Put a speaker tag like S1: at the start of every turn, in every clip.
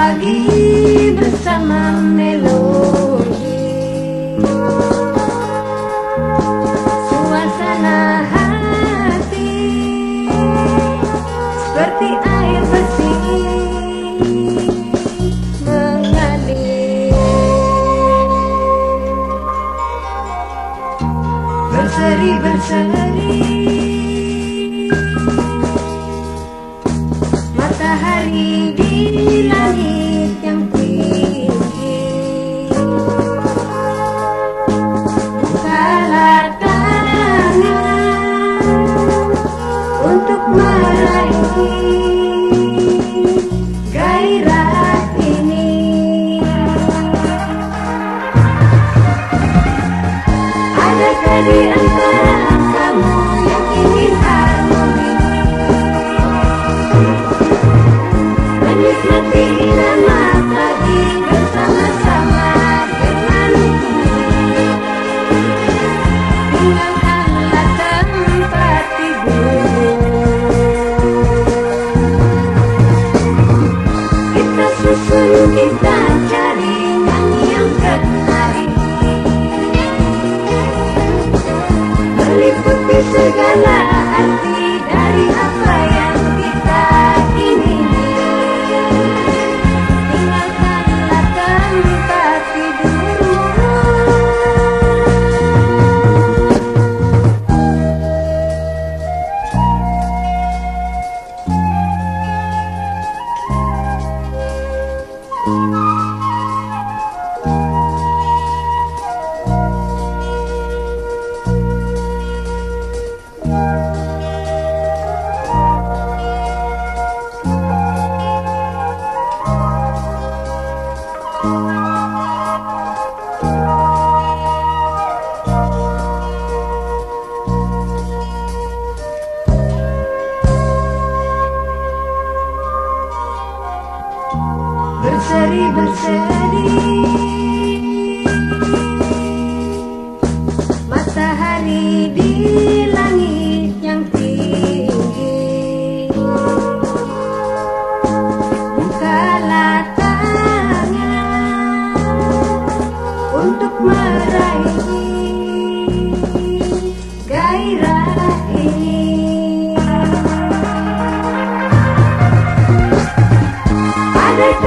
S1: pagi bersama melodi Suasana hati Seperti air bersih Berseri-berseri baby, I'm kembali berseri. Matahari di langit yang tinggi. Bukalah tangan untuk meraih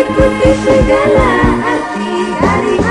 S1: meliputi segala arti hari.